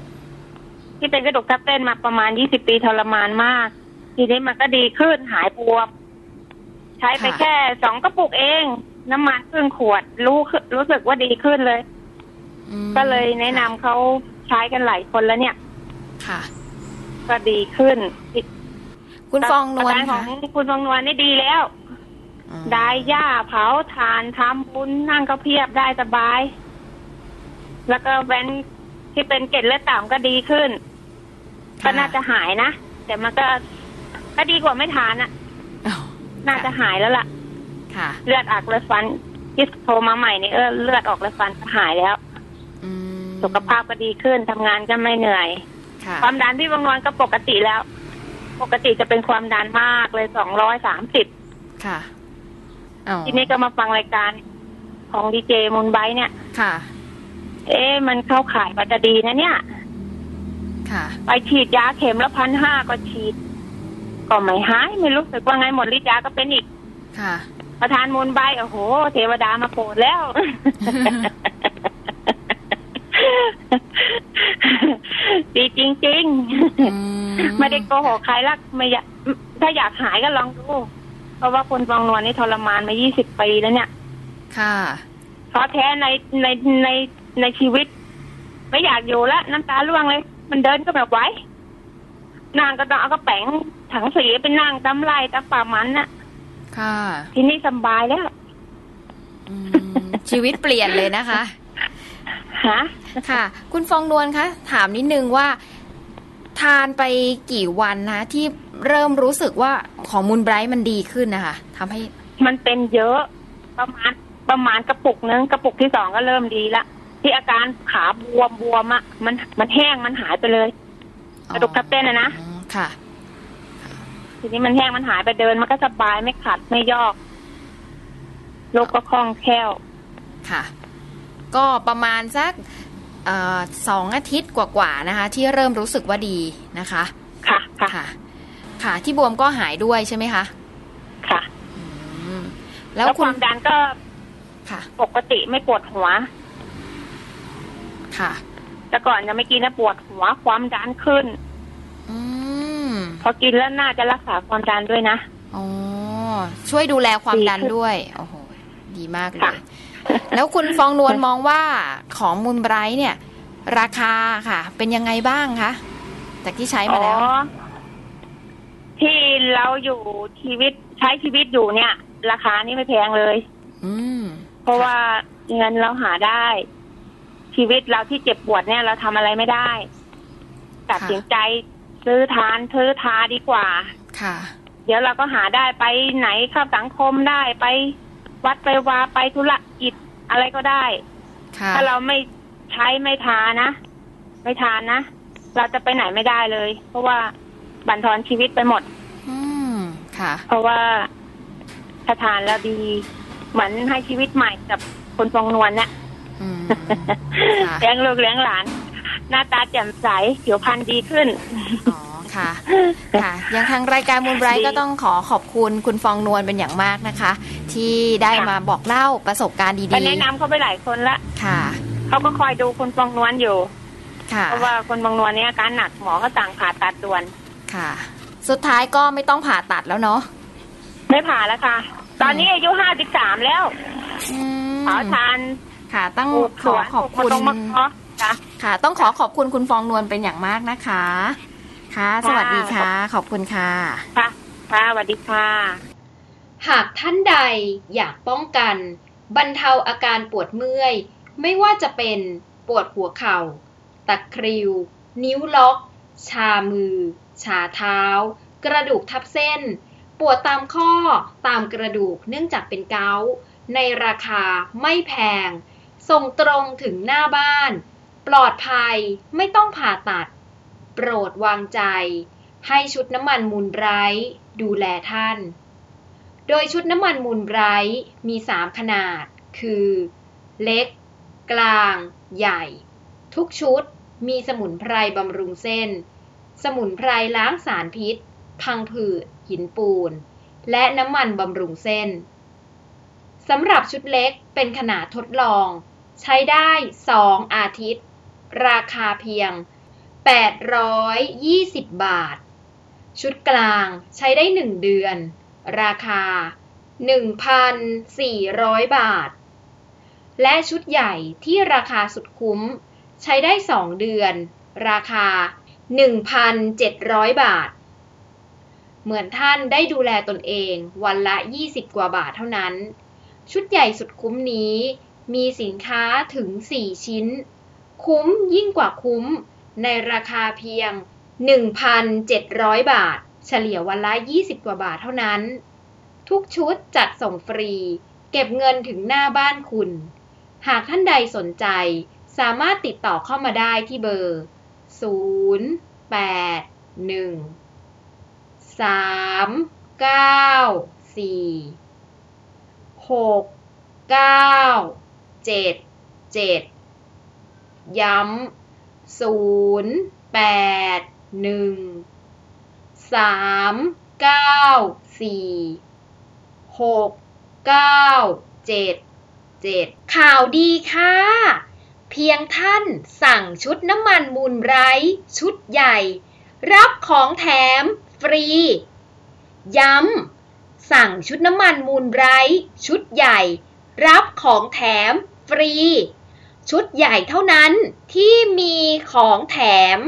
ที่เป็นกระดูกทับเส้นมาประมาณยี่สิบปีทรมานมาก ทีนี้มันก็ดีขึ้นหายบวม ใช้ไปแค่สองกระปุกเอง น้ำมันครึ่งขวดรู้ขึ้นรู้สึกว่าดีขึ้นเลย อืมก็เลยแนะนำเขาใช้กันหลายคนแล้วเนี่ย ค่ะ ก็ดีขึ้นคุณฟองนวลอาการขอคะงคุณฟองนวลนี่ดีแล้ว อืมได้หญ้าเผาทานทำบุญนั่งก็เพียบได้สบาย แล้วก็แว้นที่เป็นเกล็ดเลือดต่ำก็ดีขึ้น ก็น่าจะหายนะ แต่มันก็ก็ดีกว่าไม่ทานอะอ๋อน่าจะหายแล้วล่ะ ค่ะ เลือดอักเลือดฟันที่โทรมาใหม่นี่เออเลือดออกแล้วฟันก็หายแล้วอืมสุขภาพก็ดีขึ้นทำงานก็ไม่เหนื่อยค่ะความดันที่บางวันก็ปกติแล้ว ปกติจะเป็นความดันมากเลยสองร้อยสามสิบค่ะอ๋อทีนี้ก็มาฟังรายการของดีเจมุนไบเนี่ยค่ะ เอ๊ะมันเข้าข่ายว่าจะดีนะเนี่ยค่ะ ไปฉีดยาเข็มละพันห้าก็ฉีด ก็ไม่หายไม่รู้สึกว่าไงหมดฤทธิ์ยาก็เป็นอีก ค่ะ ประธานมูลใบโอ้โห เทวดามาโปรดแล้ว ดีจริงอืมๆไม่ได้โกหกใครละไม่อยากถ้าอยากหายก็ลองดู เพราะว่าคนฟองนวลนี่ทรมานมา 20 ปีแล้วเนี่ย ค่ะท้อแท้ในในในในชีวิต ไม่อยากอยู่แล้วน้ำตาร่วงเลย มันเดินก็แบบไหวนางก็ต้องเอากระแป๋งถังสีไปนั่งตำไรตำป่ามันน่ะ ค่ะ ทีนี้สำบายแล้วอืมชีวิตเปลี่ยนเลยนะคะฮะค่ะ คุณฟองนวลคะถามนิดนึงว่า ทานไปกี่วันนะที่เริ่มรู้สึกว่าของมูลไบรท์มันดีขึ้นนะคะทำให้ มันเป็นเยอะประมาณประมาณกระปุกนึงกระปุกที่สองก็เริ่มดีละ ที่อาการขาบวมบวมๆอะมันมันแห้งมันหายไปเลยกระดูกทับเส้นอะนะอืมค่ะ ทีนี้มันแห้งมันหายไปเดิน มันก็สบายไม่ขัดไม่ยอกลูกก็คล่องแคล่วค่ะ ก็ประมาณสักเอ่อสองอาทิตย์กว่าๆนะคะ ที่เริ่มรู้สึกว่าดีนะคะ ค่ะค่ะ ค่ะ ค่ะ ที่บวมก็หายด้วยใช่ไหมคะค่ะ อืมแล้แล้ววคคุณวามดันก็ค่ะ ปกติไม่ปวดหัว ค่ะ แต่ก่อนจะไม่กินนะปวดหัวความดันขึ้น อืมพอกินแล้วน่าจะรักษาความดันด้วยนะอ๋อช่วยดูแลความดันดีขึ้นด้วยโอ้โหดีมากเลค่ะยแล้วคุณฟองนวลมองว่าของมูลไบรท์เนี่ย ราคาค่ะ เป็นยังไงบ้างคะจากที่ใช้มาแล้วอ๋อที่เราอยู่ชีวิตใช้ชีวิตอยู่เนี่ย ราคานี่ไม่แพงเลย อืม เพราะว่าเงินเราหาได้ ชีวิตเราที่เจ็บปวดเนี่ย เราทำอะไรไม่ได้ตัดสินใจซื้อทานซื้อทาดีกว่า ค่ะ เดี๋ยวเราก็หาได้ไปไหนเข้าสังคมได้ไปวัดไปวาไปธุรกิจอะไรก็ได้ค่ะถ้าเราไม่ใช้ไม่ทานะ ไม่ทานนะ เราจะไปไหนไม่ได้เลย เพราะว่าบั่นทอนชีวิตไปหมด อืมค่ะ เพราะว่าถ้าทานแล้วดี เหมือนให้ชีวิตใหม่กับคนฟองนวลเนี่ยอืมค่ะ เลี้ยงลูกเลี้ยงหลาน หน้าตาแจ่มใสผิวพรรณดีขึ้นอ๋อค่ะค่ะอย่างทางรายการมูลไบรท์ดีก็ต้องขอขอบคุณคุณฟองนวลเป็นอย่างมากนะคะ ที่ได้ค่ะมาบอกเล่าประสบการณ์ไปดีแนะนำเขาไปหลายคนละๆค่ะเขาก็คอยดูคนฟองนวลอยู่ค่ะเพราะว่าคนฟองนวลเนี่ยอาการหนักหมอก็สั่งผ่าตัดด่วนค่ะ สุดท้ายก็ไม่ต้องผ่าตัดแล้วเนาะไม่ผ่าแล้วค่ะ ตอนนี้อายุห้าสิบสามแล้วอืมขอทาน ค่ะ ต้องปลูกขสอวนขอบคุณปลูกมะตงมะเคาะจ้ะค่ะ ต้องขอขอบคุณคุณฟองนวลเป็นอย่างมากนะคะ ค่ะ สวัสดีค่ะ ขอบคุณค่ะ ค่ะค่ะสวัสดีค่ะ หากท่านใดอยากป้องกัน บรรเทาอาการปวดเมื่อย ไม่ว่าจะเป็นปวดหัวเข่า ตะคริว นิ้วล็อก ชามือ ชาเท้า กระดูกทับเส้น ปวดตามข้อตามกระดูกเนื่องจากเป็นเกาต์ในราคาไม่แพง ส่งตรงถึงหน้าบ้าน ปลอดภัยไม่ต้องผ่าตัด โปรดวางใจ ให้ชุดน้ำมันมูลไบรท์ดูแลท่าน โดยชุดน้ำมันมูลไบรท์มี 3 ขนาด คือ เล็ก กลาง ใหญ่ ทุกชุดมีสมุนไพรบำรุงเส้น สมุนไพรล้างสารพิษ พังผืด หินปูน และน้ำมันบำรุงเส้นสำหรับชุดเล็กเป็นขนาดทดลอง ใช้ได้ 2 อาทิตย์ ราคาเพียง 820 บาท ชุดกลางใช้ได้ 1 เดือน ราคา 1,400 บาท และชุดใหญ่ที่ราคาสุดคุ้ม ใช้ได้ 2 เดือน ราคา 1,700 บาท เหมือนท่านได้ดูแลตนเองวันละ 20 กว่าบาทเท่านั้น ชุดใหญ่สุดคุ้มนี้ มีสินค้าถึง 4 ชิ้น คุ้มยิ่งกว่าคุ้ม ในราคาเพียง 1,700 บาท เฉลี่ยวันละ 20 กว่าบาทเท่านั้น ทุกชุดจัดส่งฟรี เก็บเงินถึงหน้าบ้านคุณ หากท่านใดสนใจ สามารถติดต่อเข้ามาได้ที่เบอร์ 0 8 1 3 9 4 6 9 7 7ย้ำ0 8 1 3 9 4 6 9 7 7ข่าวดีค่ะ เพียงท่านสั่งชุดน้ำมันมูลไร้ชุดใหญ่ รับของแถมฟรี ย้ำสั่งชุดน้ำมันมูลไร้ชุดใหญ่ รับของแถม ฟรี ชุดใหญ่เท่านั้นที่มีของแถม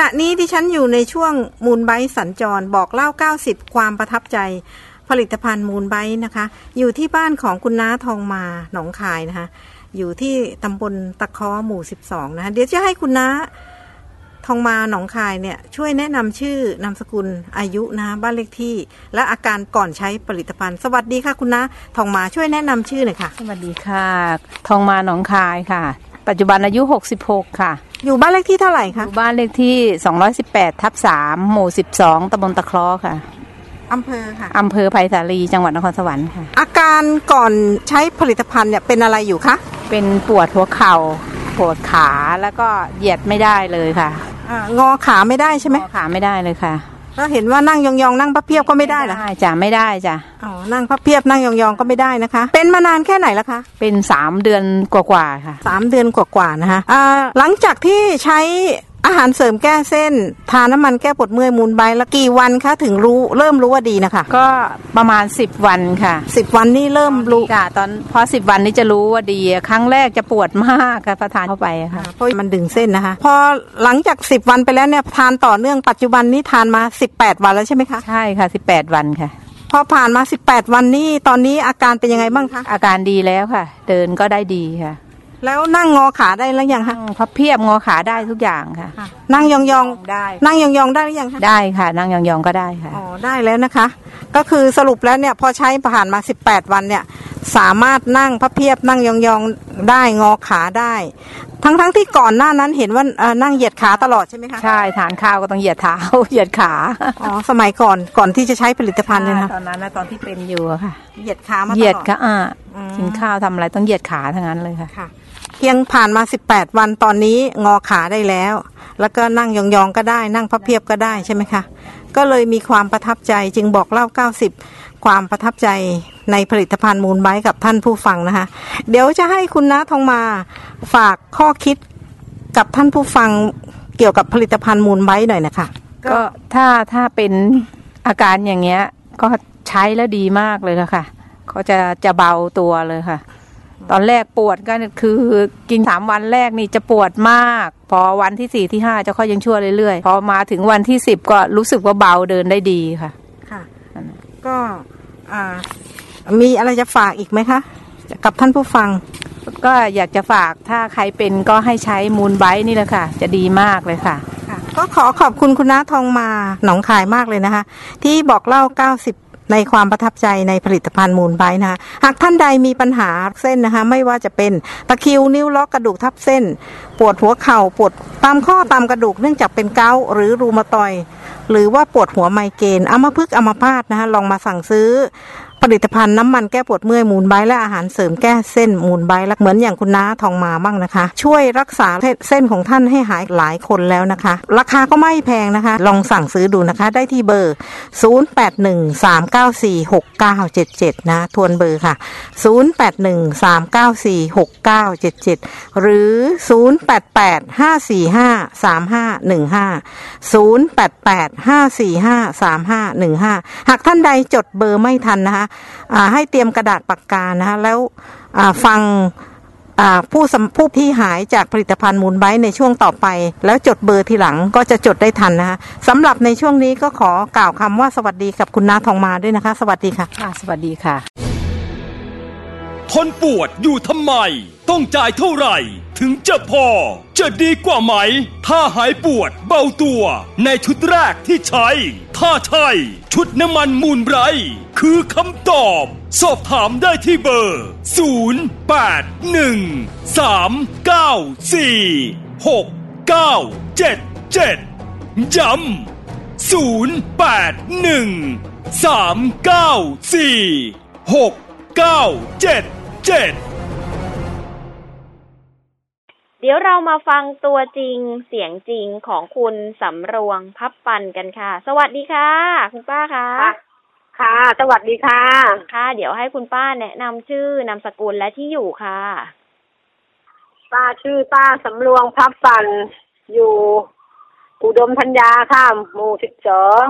ณะนี้ที่ฉันอยู่ในช่วงมูลไบสัญจรบอกเล่า 90 ความประทับใจผลิตภัณฑ์มูลไบนะคะ อยู่ที่บ้านของคุณน้าทองมาหนองคายนะคะ อยู่ที่ตำบลตะเคอหมู่ 12 นะคะเดี๋ยวจะให้คุณน้าทองมาหนองคายเนี่ยช่วยแนะนำชื่อนามสกุลอายุนะบ้านเลขที่ และอาการก่อนใช้ผลิตภัณฑ์ สวัสดีค่ะคุณน้าทองมาช่วยแนะนำชื่อหน่อยค่ะ สวัสดีค่ะ ทองมาหนองคายค่ะ ปัจจุบันอายุ 66 ค่ะ อยู่บ้านเลขที่เท่าไหร่คะอยู่บ้านเลขที่ 218 ทับ 3 หมู่ 12ตำบลตะเคราะห์ค่ะอำเภอค่ะ อำเภอไผ่สาลีจังหวัดนครสวรรค์ค่ะ อาการก่อนใช้ผลิตภัณฑ์เนี่ยเป็นอะไรอยู่คะเป็นปวดหัวเข่า ปวดขาแล้วก็เหยียดไม่ได้เลยค่ะอ่างอขาไม่ได้ใช่ไหมงอขาไม่ได้เลยค่ะ แล้วเห็นว่านั่งยองๆนั่งพับเพียบก็ไม่ได้เหรอได้จ้ะไม่ได้จ้ะอ๋อนั่งพับเพียบนั่งยองๆก็ไม่ได้นะคะ เป็นมานานแค่ไหนแล้วคะเป็นสามเดือนกว่าๆค่ะสามเดือนกว่าๆนะคะอ่าหลังจากที่ใช้ อาหารเสริมแก้เส้น ทาน้ำมันแก้ปวดเมื่อยมูลใบแล้วกี่วันคะถึงรู้เริ่มรู้ว่าดีนะคะ ก็ประมาณสิบวันค่ะสิบวันนี่เริ่มรู้ค่ะตอนพอสิบวันนี้จะรู้ว่าดีครั้งแรกจะปวดมากค่ะพอทานเข้าไปอะค่ะเพราะมันดึงเส้นนะคะ พอหลังจากสิบวันไปแล้วเนี่ยทานต่อเนื่องปัจจุบันนี้ทานมาสิบแปดวันแล้วใช่ไหมคะใช่ค่ะสิบแปดวันค่ะพอผ่านมาสิบแปดวันนี่ตอนนี้อาการเป็นยังไงบ้างคะอาการดีแล้วค่ะ เดินก็ได้ดีค่ะ แล้วนั่งงอขาได้แล้วยังคะ นั่งพับเพียบงอขาได้ทุกอย่างค่ะนั่งยองๆได้นั่งยองๆได้หรือยังคะได้ค่ะ นั่งยองๆก็ได้ค่ะ อ๋อได้แล้วนะคะ ก็คือสรุปแล้วเนี่ยพอใช้ผ่านมา 18 วันเนี่ย สามารถนั่งพับเพียบนั่งยองๆได้งอขาได้ ทั้งๆที่ก่อนหน้านั้นเห็นว่าเอ่อนั่งเหยียดขาตลอดใช่ไหมคะใช่ทานข้าวก็ต้องเหยียดเท้าเหยียดขาอ๋อสมัยก่อนก่อนที่จะใช้ผลิตภัณฑ์เนี่ยนะตอนนั้นนะตอนที่เป็นอยู่อะค่ะ เหยียดขามาตลอดเหยียดขาอ่าอืมกินข้าวทำอะไรต้องเหยียดขาทั้งนั้นเลยค่ะค่ะเพียงผ่านมา18วันตอนนี้งอขาได้แล้ว แล้วก็นั่งยองๆก็ได้นั่งพับเพียบก็ได้ใช่ไหมคะก็เลยมีความประทับใจจึงบอกเล่า 90 ความประทับใจในผลิตภัณฑ์มูลไบกับท่านผู้ฟังนะคะ เดี๋ยวจะให้คุณน้าทองมาฝากข้อคิดกับท่านผู้ฟังเกี่ยวกับผลิตภัณฑ์มูลไบหน่อยนะคะ ก็ถ้าถ้าเป็นอาการอย่างเงี้ย ก็ใช้แล้วดีมากเลยละค่ะก็จะจะเบาตัวเลยค่ะ ตอนแรกปวดก็คือกินสามวันแรกนี่จะปวดมาก พอวันที่สี่ที่ห้าจะค่อยยังชั่วเรื่อยๆ พอมาถึงวันที่สิบก็รู้สึกว่าเบาเดินได้ดีค่ะ ค่ะ ก็ อ่า มีอะไรจะฝากอีกไหมคะกับท่านผู้ฟัง ก็อยากจะฝากถ้าใครเป็นก็ให้ใช้มูลไบต์นี่แหละค่ะ จะดีมากเลยค่ะก็ขอขอบคุณคุณน้าทองมาหนองคายมากเลยนะคะ ที่บอกเล่า 90 ในความประทับใจในผลิตภัณฑ์มูลไบนะคะหากท่านใดมีปัญหาเส้นนะคะไม่ว่าจะเป็นตะคิวนิ้วล็อกกระดูกทับเส้น ปวดหัวเข่าปวดตามข้อตามกระดูกเนื่องจากเป็นเกาหรือรูมาตอยหรือว่าปวดหัวไมเกรนอัมพฤกษ์อัมพาตนะคะลองมาสั่งซื้อ ผลิตภัณฑ์น้ำมันแก้ปวดเมื่อยมูลไบและอาหารเสริมแก้เส้นมูลไบและเหมือนอย่างคุณน้าทองมาบ้างนะคะ ช่วยรักษาเส้นของท่านให้หายหลายคนแล้วนะคะ ราคาก็ไม่แพงนะคะ ลองสั่งซื้อดูนะคะได้ที่เบอร์ 0813946977 นะทวนเบอร์ค่ะ 0813946977 หรือ 0885453515หากท่านใดจดเบอร์ไม่ทันนะคะให้เตรียมกระดาษปากกานะคะแล้วฟังผู้ผู้ที่หายจากผลิตภัณฑ์มูลไบในช่วงต่อไป แล้วจดเบอร์ทีหลังก็จะจดได้ทันนะคะสำหรับในช่วงนี้ก็ขอกล่าวคำว่าสวัสดีกับคุณนาทองมาด้วยนะคะ สวัสดีค่ะค่ะ สวัสดีค่ะ นปวดอยู่ทำไม ต้องจ่ายเท่าไหร่ ถึงจะพอ จะดีกว่าไหม ถ้าหายปวดเบาตัว ในชุดแรกที่ใช้ ถ้าใช่ชุดน้ำมันมูลไบรคือคำตอบ สอบถามได้ที่เบอร์ 0 8 1 3 9 4 6 9 7 7ย้ำ0 8 1 3 9 4 6 9 7 7 เดี๋ยวเรามาฟังตัวจริงเสียงจริงของคุณสำรวงพับปันกันค่ะ สวัสดีค่ะ คุณป้าคะค่ะ สวัสดีค่ะ ค่ะ เดี๋ยวให้คุณป้าแนะนำชื่อนามสกุลและที่อยู่ค่ะ ป้าชื่อป้าสำรวงพับปันอยู่อุดมธัญญาค่ะหมู่สิบสอง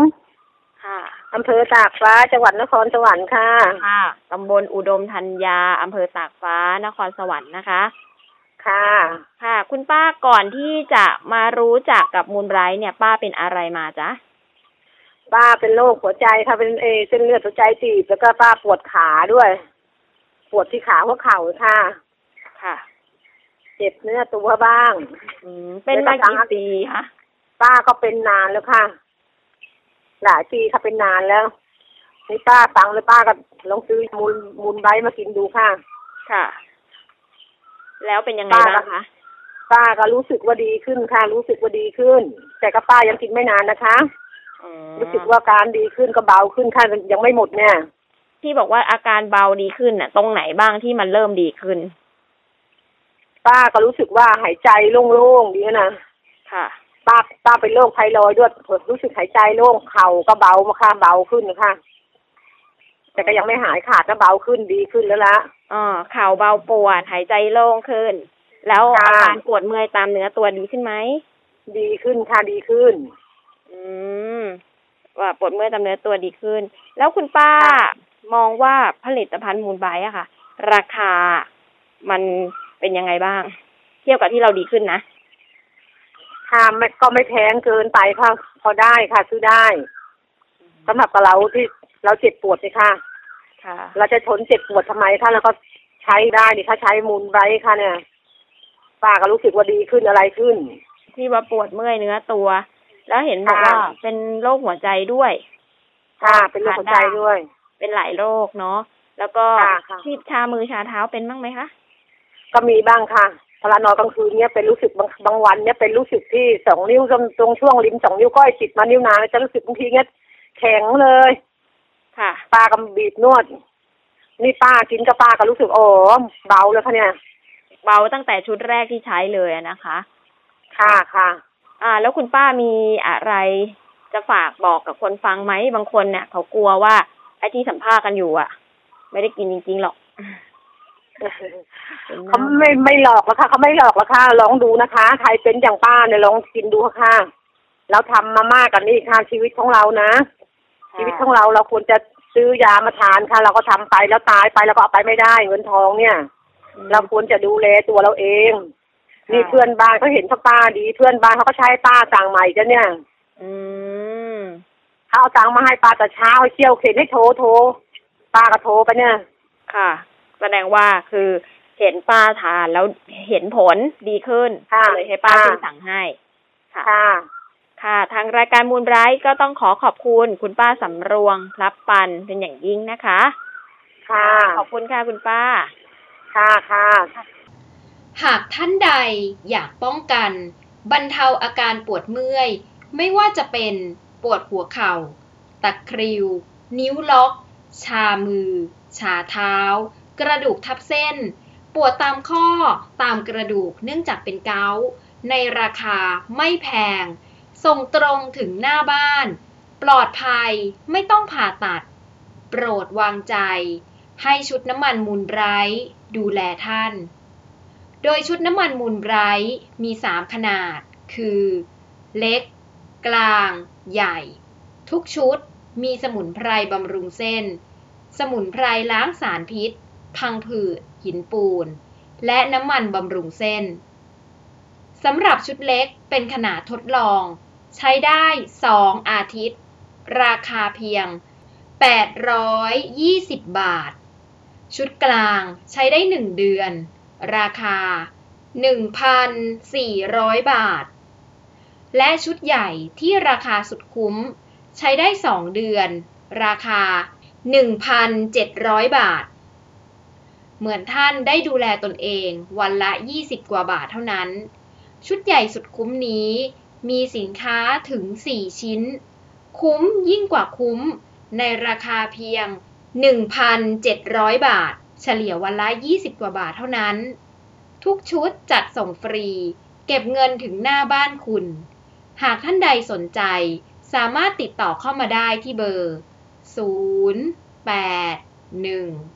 ค่ะอำเภอตากฟ้าจังหวัดนครสวรรค์ค่ะ ค่ะตำบลอุดมธัญญาอำเภอตากฟ้านครสวรรค์นะคะ ค่ะ ค่ะ คุณป้าก่อนที่จะมารู้จักกับมูลไบรท์เนี่ย ป้าเป็นอะไรมาจ๊ะป้าเป็นโรคหัวใจค่ะเป็นเออเส้นเลือดหัวใจตีบแล้วก็ป้าปวดขาด้วย ปวดที่ขาหัวเข่าค่ะ ค่ะ เจ็บเนื้อตัวบ้าง อืม เป็นมากี่ปีคะป้าก็เป็นนานแล้วค่ะ หลายปีค่ะเป็นนานแล้วนี่ป้าฟังแล้วป้าก็ลองซื้อมูลมูลไบต์มากินดูค่ะ ค่ะ แล้วเป็นยังไงป้าบ้างคะป้าก็รู้สึกว่าดีขึ้นค่ะ รู้สึกว่าดีขึ้น แต่ก็ป้ายังกินไม่นานนะคะอืมรู้สึกว่าการดีขึ้นก็เบาขึ้นค่ะยังไม่หมดเนี่ย ที่บอกว่าอาการเบาดีขึ้นน่ะ ตรงไหนบ้างที่มันเริ่มดีขึ้น ป้าก็รู้สึกว่าหายใจโล่งๆดีนะค่ะ ป้าป้าเป็นโรคไทรอยด์ด้วยรู้สึกหายใจโล่งเข่าก็เบามาค่ะเบาขึ้นค่ะ แต่ก็ยังไม่หายขาดก็เบาขึ้นดีขึ้นแล้วละอ๋อเข่าเบาปวดหายใจโล่งขึ้น แล้วค่ะอาการปวดเมื่อยตามเนื้อตัวดีขึ้นไหมดีขึ้นค่ะดีขึ้น อืมว่าปวดเมื่อยตามเนื้อตัวดีขึ้น แล้วคุณป้าค่ะมองว่าผลิตภัณฑ์มูลไบต์อะค่ะ ราคามันเป็นยังไงบ้าง เทียบกับที่เราดีขึ้นนะ ค่ะไม่ก็ไม่แพงเกินไปค่ะ พอได้ค่ะ ซื้อได้สำหรับกับเราที่เราเจ็บปวดเลยค่ะ ค่ะ เราจะทนเจ็บปวดทำไมคะแล้วก็ใช้ได้นี่ถ้าใช้มูลไบรท์ค่ะเนี่ยป้าก็รู้สึกว่าดีขึ้นอะไรขึ้น ที่ว่าปวดเมื่อยเนื้อตัว แล้วเห็นบอกค่ะว่าเป็นโรคหัวใจด้วยค่ะเป็นโรคหัวใจด้วย เป็นหลายโรคเนาะแล้วก็ค่ะค่ะ ที่ชามือชาเท้าเป็นบ้างไหมคะ ก็มีบ้างค่ะ พลานอนกลางคืนเนี่ยเป็นรู้สึกบางบางวันเนี่ยเป็นรู้สึกที่สองนิ้วตรงตรงช่วงลิ้นสองนิ้วก้อยติดมานิ้วนางจะรู้สึกบางทีเนี่ยแข็งเลย ค่ะป้าก็บีบนวด นี่ป้ากินกับป้าก็รู้สึกโอ้เบาเลยค่ะเนี่ย เบาตั้งแต่ชุดแรกที่ใช้เลยอะนะคะ ค่ะค่ะ อ่า แล้วคุณป้ามีอะไรจะฝากบอกกับคนฟังไหมบางคนเนี่ยเขากลัวว่าไอ้ที่สัมภาษณ์กันอยู่อะไม่ได้กินจริงๆหรอก เขาไม่ไม่หลอกแล้วค่ะเขาไม่หลอกแล้วค่ะลองดูนะคะ ใครเป็นอย่างป้าเนี่ยลองกินดูค่ะเราทำมามากกันนี่ค่ะชีวิตของเรานะชีวิตของเราเราควรจะซื้อยามาทานค่ะ เราก็ทำไปแล้วตายไปแล้วก็เอาไปไม่ได้ เงินทองเนี่ย เราควรจะดูแลตัวเราเองนี่เพื่อนบ้านเขาเห็นเขาป้าดี เพื่อนบ้านเขาก็ใช้ป้าสั่งใหม่กันเนี่ย อืมเขาเอาตังค์มาให้ป้าแต่เช้าให้เชี่ยวเข็นให้โทรโทรป้าก็โทรไปเนี่ย ค่ะ แสดงว่าคือเห็นป้าทานแล้วเห็นผลดีขึ้นค่ะก็เลยให้ป้าค่ะช่วยสั่งให้ค่ะค่ะค่ะ ทางรายการมูลไบรท์ก็ต้องขอขอบคุณคุณป้าสำรวงพลับปันเป็นอย่างยิ่งนะคะ ค่ะ ขอบคุณค่ะคุณป้า ค่ะค่ะ หากท่านใดอยากป้องกัน บรรเทาอาการปวดเมื่อย ไม่ว่าจะเป็นปวดหัวเข่า ตะคริว นิ้วล็อก ชามือ ชาเท้า กระดูกทับเส้น ปวดตามข้อตามกระดูกเนื่องจากเป็นเกาต์ในราคาไม่แพง ส่งตรงถึงหน้าบ้าน ปลอดภัยไม่ต้องผ่าตัด โปรดวางใจ ให้ชุดน้ำมันมูลไบรท์ดูแลท่าน โดยชุดน้ำมันมูลไบรท์มี 3 ขนาด คือ เล็ก กลาง ใหญ่ ทุกชุดมีสมุนไพรบำรุงเส้น สมุนไพรล้างสารพิษ พังผืด หินปูน และน้ำมันบำรุงเส้นสำหรับชุดเล็กเป็นขนาดทดลอง ใช้ได้ 2 อาทิตย์ ราคาเพียง 820 บาท ชุดกลางใช้ได้ 1 เดือน ราคา 1,400 บาท และชุดใหญ่ที่ราคาสุดคุ้ม ใช้ได้ 2 เดือน ราคา 1,700 บาท เหมือนท่านได้ดูแลตนเองวันละ 20 กว่าบาทเท่านั้น ชุดใหญ่สุดคุ้มนี้ มีสินค้าถึง 4 ชิ้น คุ้มยิ่งกว่าคุ้ม ในราคาเพียง 1,700 บาท เฉลี่ยวันละ 20 กว่าบาทเท่านั้น ทุกชุดจัดส่งฟรี เก็บเงินถึงหน้าบ้านคุณ หากท่านใดสนใจสามารถติดต่อเข้ามาได้ที่เบอร์ 0 8 1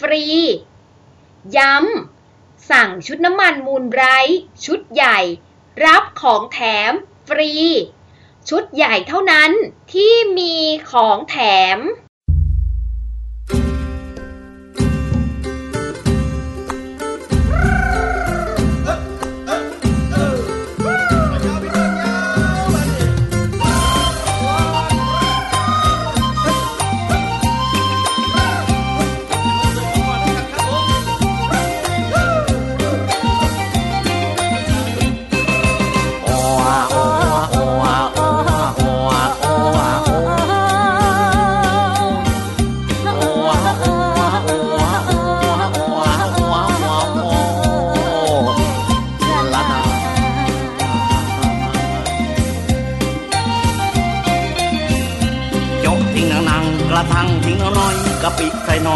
ฟรี ย้ำ สั่งชุดน้ำมันมูลไบรท์ชุดใหญ่ รับของแถมฟรี ชุดใหญ่เท่านั้นที่มีของแถม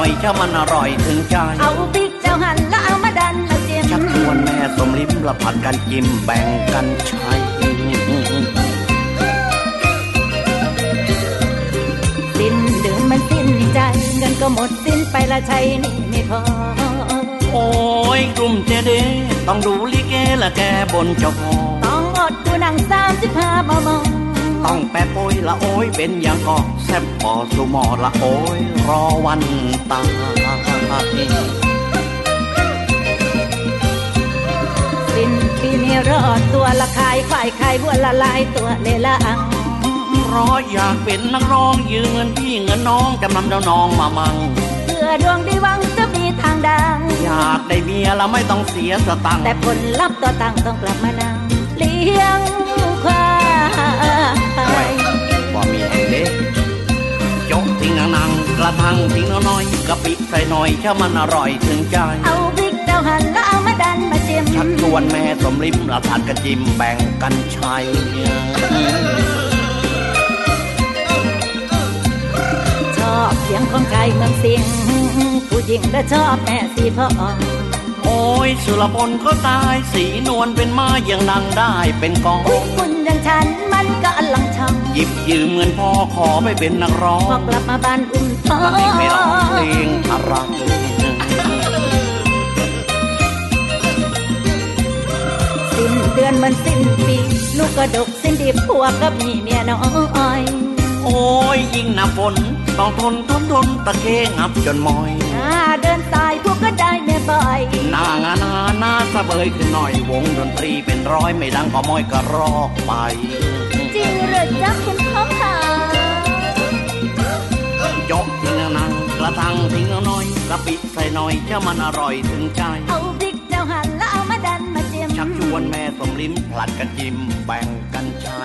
อยถ้ามันอร่อยถึงใจเอาพริกเจ้าหั่นแล้วเอามาดันมาเจียมชักชวนแม่สมลิ้มละผัดกันจิ้มแบ่งกันใช้สิ้นเดือนมันสิ้นใจเงินก็หมดสิ้นไปละใช้หนี่ไม่พอ โอ้ยกลุ่มเจเดต้องดูลิเกละแกบนเจ้าพ่อต้องอดดูหนังสามสิบห้าบมต้องแปะโปยละโอ้ยเป็นอย่างก็แซ่บปอสุหมอละโอ้ยรอวันตายสิ้นปีนี้รอดตัวละขายฝ่ายขายบัวละลายตัวเลยละอังเพราะอยากเป็นนักร้องยืมเงินพี่เงินน้องจำนำเจ้าน้องมามั่งเพื่อดวงดีหวังจะมีทางดัง อยากได้เมียแล้วไม่ต้องเสียสตังค์แต่ผลลัพธ์ตัวตังต้องกลับมานั่งเลี้ยงควา ระทังทิ้งน้อยกะปิใส่หน่อยถ้ามันอร่อยถึงใจ เอาพริกเจ้าหั่นแล้วเอามาดันมาเจียมชักชวนแม่สมริมละผัดกระจิมแบ่งกันใช้ชอบเสียงของชายเมืองเสียงผู้หญิงและชอบแม่สีพ่อโอ้ ยสุรพลก็ตายสีนวลเป็นไม้ยังดังได้เป็นกองคุณอย่างฉันมันก็อลังช่องหยิบยืมเงินพ่อขอไปเป็นนักร้อพองกลับมาบ้านอุ่นท้อมันเองไม่ร้องเพลงอะไรสิ้นเดือนเหมันสิ้นปีลูกก็ดกสิ้นดีผัวก็มีเมียน้อยโอ้ยยิ่งหน้าฝน ต้องทนทนทนตะเคงับจนมอยหน้าเดินสายพวกก็ได้แม่บ่อยหน้างานาหน้าสะเบยขึ้นหน่อยวงดนตรีเป็นร้อยไม่ดังก็มอยก็รอกไป จริงหรือจ๊ะคุณพ่อขายกทิ้งนางกระทังทิ้งน้อยกะปิใส่หน่อยจะมันอร่อยถึงใจ เอาพริกเจ้าหั่นแล้วเอามาดันมาเจียมชักชวนแม่สมลิ้มผลัดกันจิ้มแบ่งกันใช้